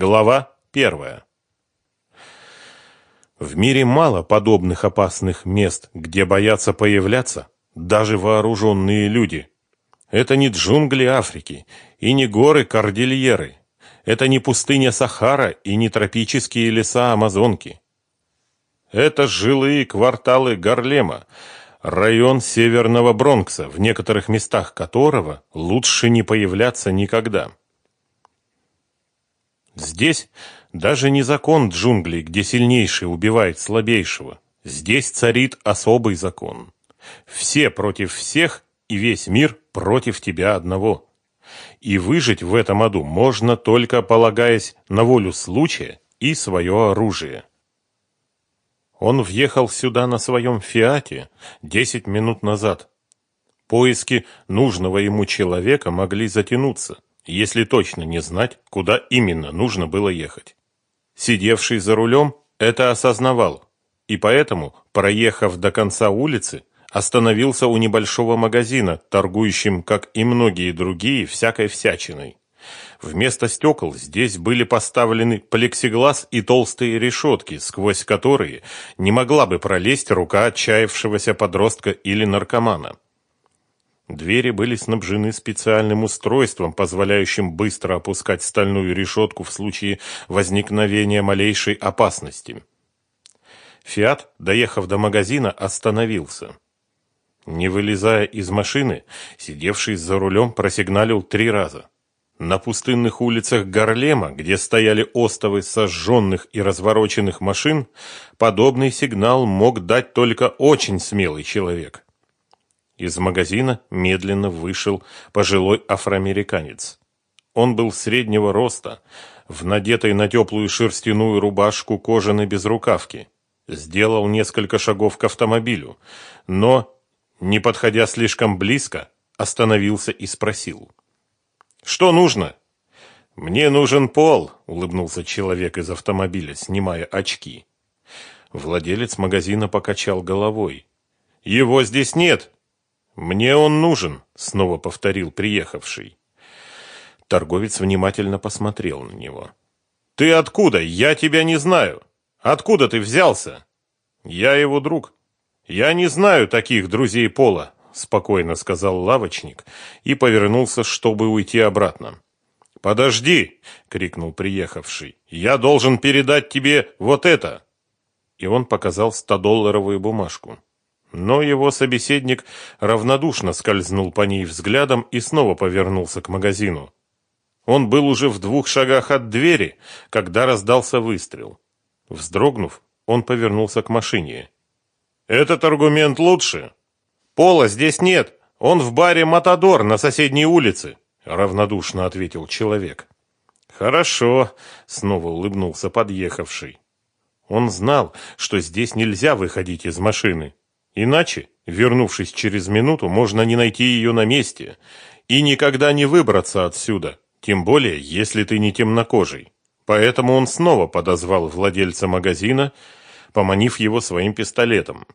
Глава первая. В мире мало подобных опасных мест, где боятся появляться даже вооруженные люди. Это не джунгли Африки и не горы Кордильеры. Это не пустыня Сахара и не тропические леса Амазонки. Это жилые кварталы Гарлема, район Северного Бронкса, в некоторых местах которого лучше не появляться никогда. Здесь даже не закон джунглей, где сильнейший убивает слабейшего. Здесь царит особый закон. Все против всех, и весь мир против тебя одного. И выжить в этом аду можно только полагаясь на волю случая и свое оружие. Он въехал сюда на своем «Фиате» десять минут назад. Поиски нужного ему человека могли затянуться если точно не знать, куда именно нужно было ехать. Сидевший за рулем это осознавал, и поэтому, проехав до конца улицы, остановился у небольшого магазина, торгующим, как и многие другие, всякой всячиной. Вместо стекол здесь были поставлены плексиглаз и толстые решетки, сквозь которые не могла бы пролезть рука отчаявшегося подростка или наркомана. Двери были снабжены специальным устройством, позволяющим быстро опускать стальную решетку в случае возникновения малейшей опасности. «Фиат», доехав до магазина, остановился. Не вылезая из машины, сидевший за рулем просигналил три раза. На пустынных улицах Гарлема, где стояли остовы сожженных и развороченных машин, подобный сигнал мог дать только очень смелый человек. Из магазина медленно вышел пожилой афроамериканец. Он был среднего роста, в надетой на теплую шерстяную рубашку кожаной безрукавки. Сделал несколько шагов к автомобилю, но, не подходя слишком близко, остановился и спросил. «Что нужно?» «Мне нужен пол», — улыбнулся человек из автомобиля, снимая очки. Владелец магазина покачал головой. «Его здесь нет», «Мне он нужен», — снова повторил приехавший. Торговец внимательно посмотрел на него. «Ты откуда? Я тебя не знаю. Откуда ты взялся?» «Я его друг. Я не знаю таких друзей Пола», — спокойно сказал лавочник и повернулся, чтобы уйти обратно. «Подожди!» — крикнул приехавший. «Я должен передать тебе вот это!» И он показал стодолларовую бумажку. Но его собеседник равнодушно скользнул по ней взглядом и снова повернулся к магазину. Он был уже в двух шагах от двери, когда раздался выстрел. Вздрогнув, он повернулся к машине. «Этот аргумент лучше?» «Пола здесь нет. Он в баре «Матадор» на соседней улице», — равнодушно ответил человек. «Хорошо», — снова улыбнулся подъехавший. Он знал, что здесь нельзя выходить из машины. Иначе, вернувшись через минуту, можно не найти ее на месте и никогда не выбраться отсюда, тем более, если ты не темнокожий. Поэтому он снова подозвал владельца магазина, поманив его своим пистолетом.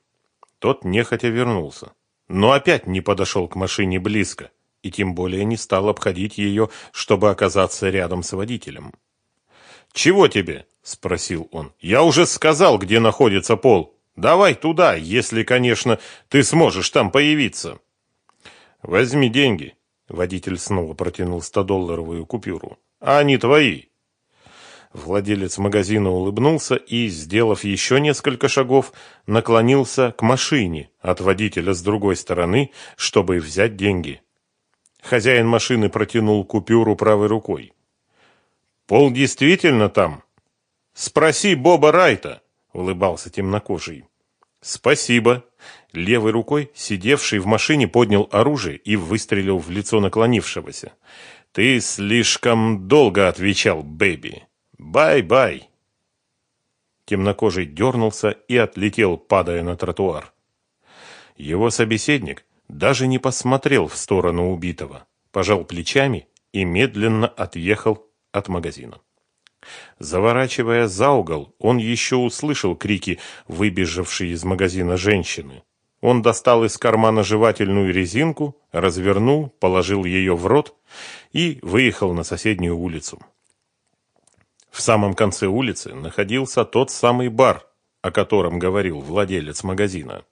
Тот нехотя вернулся, но опять не подошел к машине близко и тем более не стал обходить ее, чтобы оказаться рядом с водителем. «Чего тебе?» – спросил он. «Я уже сказал, где находится пол». Давай туда, если, конечно, ты сможешь там появиться. Возьми деньги. Водитель снова протянул 100-долларовую купюру. А они твои. Владелец магазина улыбнулся и, сделав еще несколько шагов, наклонился к машине от водителя с другой стороны, чтобы взять деньги. Хозяин машины протянул купюру правой рукой. «Пол действительно там?» «Спроси Боба Райта», — улыбался темнокожий. «Спасибо». Левой рукой, сидевший в машине, поднял оружие и выстрелил в лицо наклонившегося. «Ты слишком долго отвечал, baby. Bye-bye». Темнокожий дернулся и отлетел, падая на тротуар. Его собеседник даже не посмотрел в сторону убитого, пожал плечами и медленно отъехал от магазина. Заворачивая за угол, он еще услышал крики выбежавшей из магазина женщины. Он достал из кармана жевательную резинку, развернул, положил ее в рот и выехал на соседнюю улицу. В самом конце улицы находился тот самый бар, о котором говорил владелец магазина.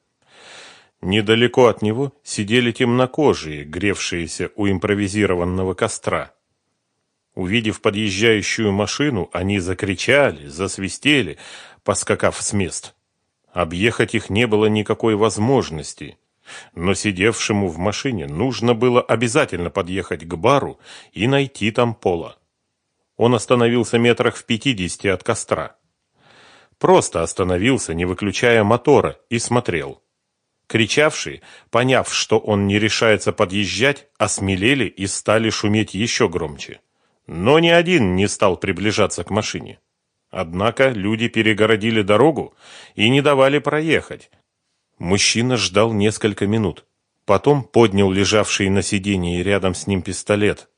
Недалеко от него сидели темнокожие, гревшиеся у импровизированного костра. Увидев подъезжающую машину, они закричали, засвистели, поскакав с мест. Объехать их не было никакой возможности, но сидевшему в машине нужно было обязательно подъехать к бару и найти там Пола. Он остановился метрах в пятидесяти от костра. Просто остановился, не выключая мотора, и смотрел. Кричавшие, поняв, что он не решается подъезжать, осмелели и стали шуметь еще громче. Но ни один не стал приближаться к машине. Однако люди перегородили дорогу и не давали проехать. Мужчина ждал несколько минут. Потом поднял лежавший на сиденье рядом с ним пистолет.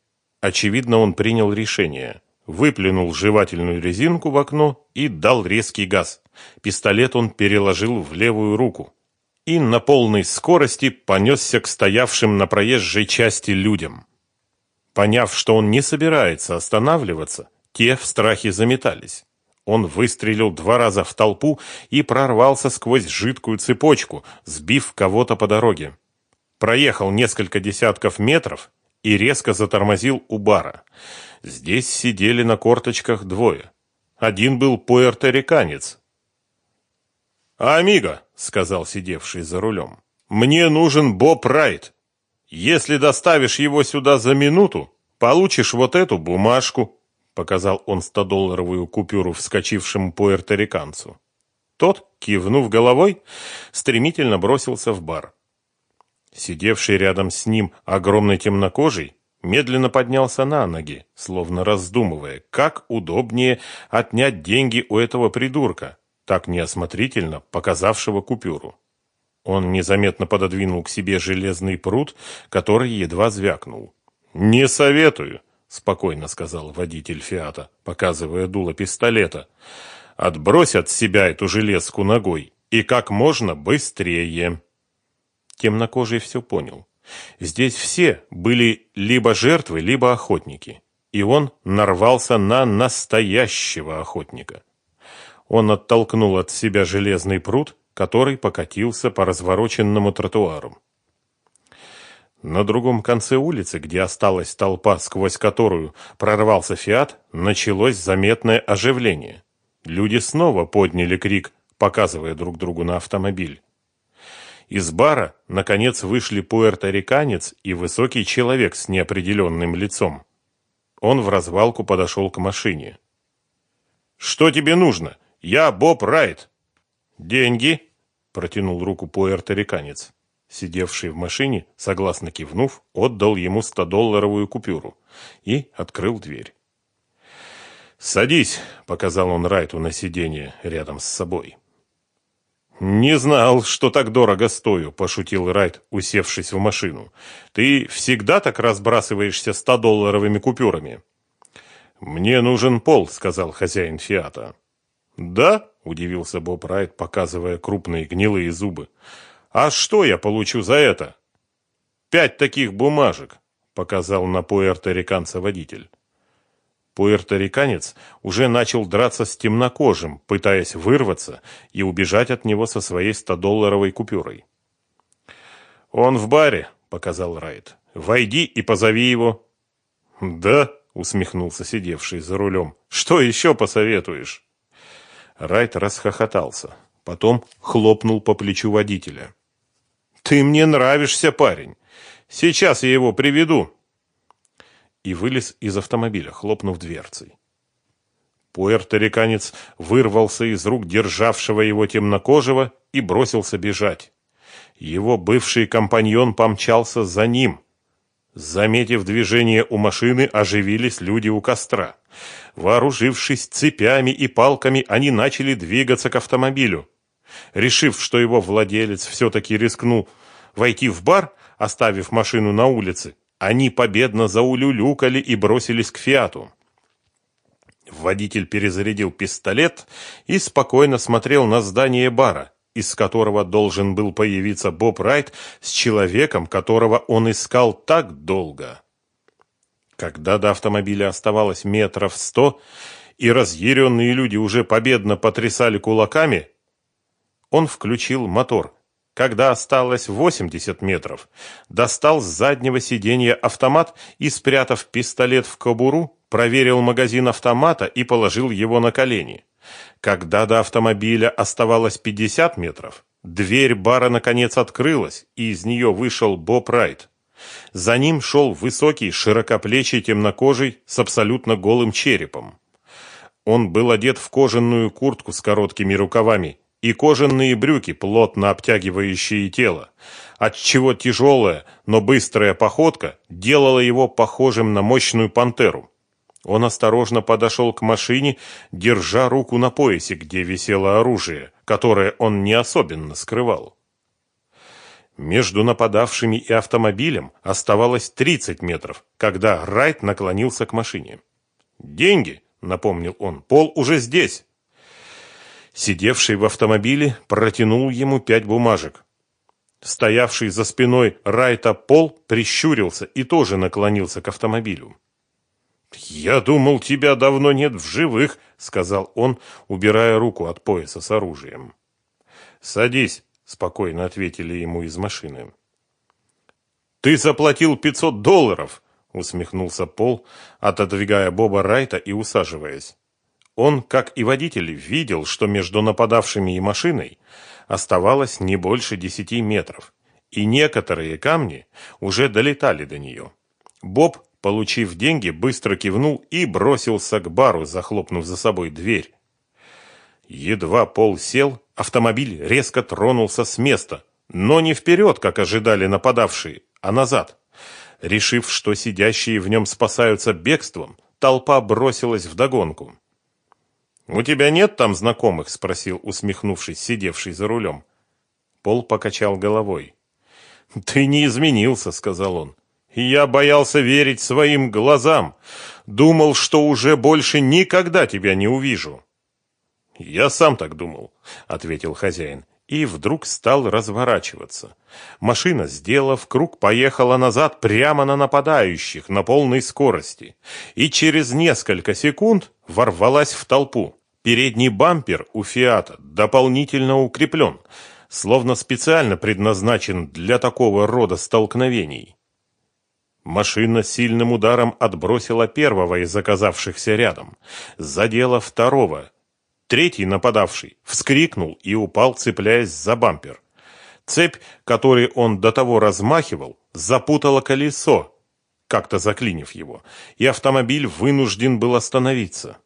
Очевидно, он принял решение. Выплюнул жевательную резинку в окно и дал резкий газ. Пистолет он переложил в левую руку и на полной скорости понесся к стоявшим на проезжей части людям. Поняв, что он не собирается останавливаться, те в страхе заметались. Он выстрелил два раза в толпу и прорвался сквозь жидкую цепочку, сбив кого-то по дороге. Проехал несколько десятков метров и резко затормозил у бара. Здесь сидели на корточках двое. Один был пуэрториканец, «Амиго», — сказал сидевший за рулем, — «мне нужен Боб Райт. Если доставишь его сюда за минуту, получишь вот эту бумажку», — показал он 100-долларовую купюру вскочившему пуэрториканцу. Тот, кивнув головой, стремительно бросился в бар. Сидевший рядом с ним огромный темнокожий медленно поднялся на ноги, словно раздумывая, как удобнее отнять деньги у этого придурка, так неосмотрительно показавшего купюру. Он незаметно пододвинул к себе железный пруд, который едва звякнул. «Не советую», — спокойно сказал водитель «Фиата», показывая дуло пистолета. «Отбрось от себя эту железку ногой и как можно быстрее». Темнокожий все понял. Здесь все были либо жертвы, либо охотники. И он нарвался на настоящего охотника. Он оттолкнул от себя железный пруд, который покатился по развороченному тротуару. На другом конце улицы, где осталась толпа, сквозь которую прорвался «Фиат», началось заметное оживление. Люди снова подняли крик, показывая друг другу на автомобиль. Из бара, наконец, вышли пуэрториканец и высокий человек с неопределенным лицом. Он в развалку подошел к машине. «Что тебе нужно?» «Я Боб Райт». «Деньги?» – протянул руку пуэрториканец. Сидевший в машине, согласно кивнув, отдал ему 100-долларовую купюру и открыл дверь. «Садись», — показал он Райту на сиденье рядом с собой. «Не знал, что так дорого стою», — пошутил Райт, усевшись в машину. «Ты всегда так разбрасываешься 100-долларовыми купюрами?» «Мне нужен пол», — сказал хозяин «Фиата». «Да?» – удивился Боб Райт, показывая крупные гнилые зубы. «А что я получу за это?» «Пять таких бумажек», – показал на пуэрториканца водитель. Пуэрториканец уже начал драться с темнокожим, пытаясь вырваться и убежать от него со своей 100-долларовой купюрой. «Он в баре», — показал Райт. «Войди и позови его». «Да», — усмехнулся сидевший за рулем. «Что еще посоветуешь?» Райт расхохотался. Потом хлопнул по плечу водителя. «Ты мне нравишься, парень. Сейчас я его приведу». И вылез из автомобиля, хлопнув дверцей. Пуэрториканец вырвался из рук державшего его темнокожего и бросился бежать. Его бывший компаньон помчался за ним. Заметив движение у машины, оживились люди у костра. Вооружившись цепями и палками, они начали двигаться к автомобилю. Решив, что его владелец все-таки рискнул войти в бар, оставив машину на улице, они победно заулюлюкали и бросились к «Фиату». Водитель перезарядил пистолет и спокойно смотрел на здание бара, из которого должен был появиться Боб Райт с человеком, которого он искал так долго. Когда до автомобиля оставалось метров сто, и разъяренные люди уже победно потрясали кулаками, он включил мотор. Когда осталось 80 метров, достал с заднего сиденья автомат и, спрятав пистолет в кобуру, проверил магазин автомата и положил его на колени. Когда до автомобиля оставалось 50 метров, дверь бара наконец открылась, и из нее вышел Боб Райт. За ним шел высокий, широкоплечий, темнокожий, с абсолютно голым черепом. Он был одет в кожаную куртку с короткими рукавами и кожаные брюки, плотно обтягивающие тело, отчего тяжелая, но быстрая походка делала его похожим на мощную пантеру. Он осторожно подошел к машине, держа руку на поясе, где висело оружие, которое он не особенно скрывал. Между нападавшими и автомобилем оставалось 30 метров, когда Райт наклонился к машине. «Деньги!» — напомнил он. «Пол уже здесь!» Сидевший в автомобиле протянул ему пять бумажек. Стоявший за спиной Райта Пол прищурился и тоже наклонился к автомобилю. «Я думал, тебя давно нет в живых», — сказал он, убирая руку от пояса с оружием. «Садись», — спокойно ответили ему из машины. «Ты заплатил пятьсот долларов», — усмехнулся Пол, отодвигая Боба Райта и усаживаясь. Он, как и водитель, видел, что между нападавшими и машиной оставалось не больше десяти метров, и некоторые камни уже долетали до нее. Боб Получив деньги, быстро кивнул и бросился к бару, захлопнув за собой дверь. Едва пол сел, автомобиль резко тронулся с места, но не вперед, как ожидали нападавшие, а назад. Решив, что сидящие в нем спасаются бегством, толпа бросилась в догонку. «У тебя нет там знакомых?» – спросил, усмехнувшись, сидевший за рулем. Пол покачал головой. «Ты не изменился», – сказал он. Я боялся верить своим глазам, думал, что уже больше никогда тебя не увижу. Я сам так думал, ответил хозяин, и вдруг стал разворачиваться. Машина, сделав круг, поехала назад прямо на нападающих на полной скорости, и через несколько секунд ворвалась в толпу. Передний бампер у Фиата дополнительно укреплен, словно специально предназначен для такого рода столкновений. Машина сильным ударом отбросила первого из оказавшихся рядом, задела второго. Третий нападавший вскрикнул и упал, цепляясь за бампер. Цепь, которой он до того размахивал, запутала колесо, как-то заклинив его, и автомобиль вынужден был остановиться.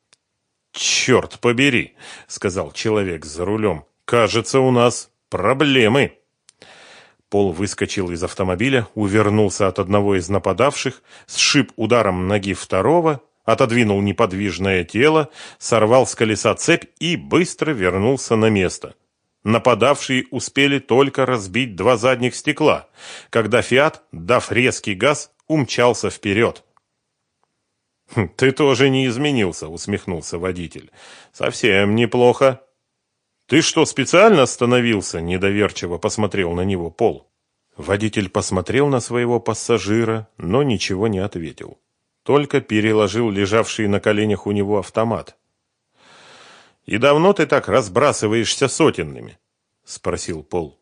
«Черт побери!» — сказал человек за рулем. «Кажется, у нас проблемы». Пол выскочил из автомобиля, увернулся от одного из нападавших, сшиб ударом ноги второго, отодвинул неподвижное тело, сорвал с колеса цепь и быстро вернулся на место. Нападавшие успели только разбить два задних стекла, когда «Фиат», дав резкий газ, умчался вперед. «Хм, «Ты тоже не изменился», — усмехнулся водитель. «Совсем неплохо». «Ты что, специально остановился?» – недоверчиво посмотрел на него Пол. Водитель посмотрел на своего пассажира, но ничего не ответил. Только переложил лежавший на коленях у него автомат. «И давно ты так разбрасываешься сотенными?» – спросил Пол.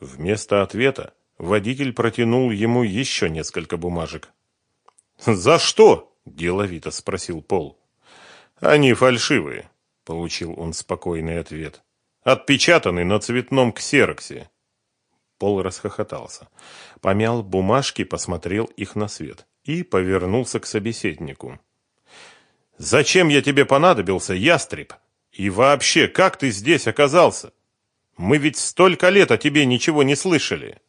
Вместо ответа водитель протянул ему еще несколько бумажек. «За что?» – деловито спросил Пол. «Они фальшивые», – получил он спокойный ответ. Отпечатаны на цветном ксероксе. Пол расхохотался. Помял бумажки, посмотрел их на свет и повернулся к собеседнику. «Зачем я тебе понадобился, ястреб? И вообще, как ты здесь оказался? Мы ведь столько лет о тебе ничего не слышали».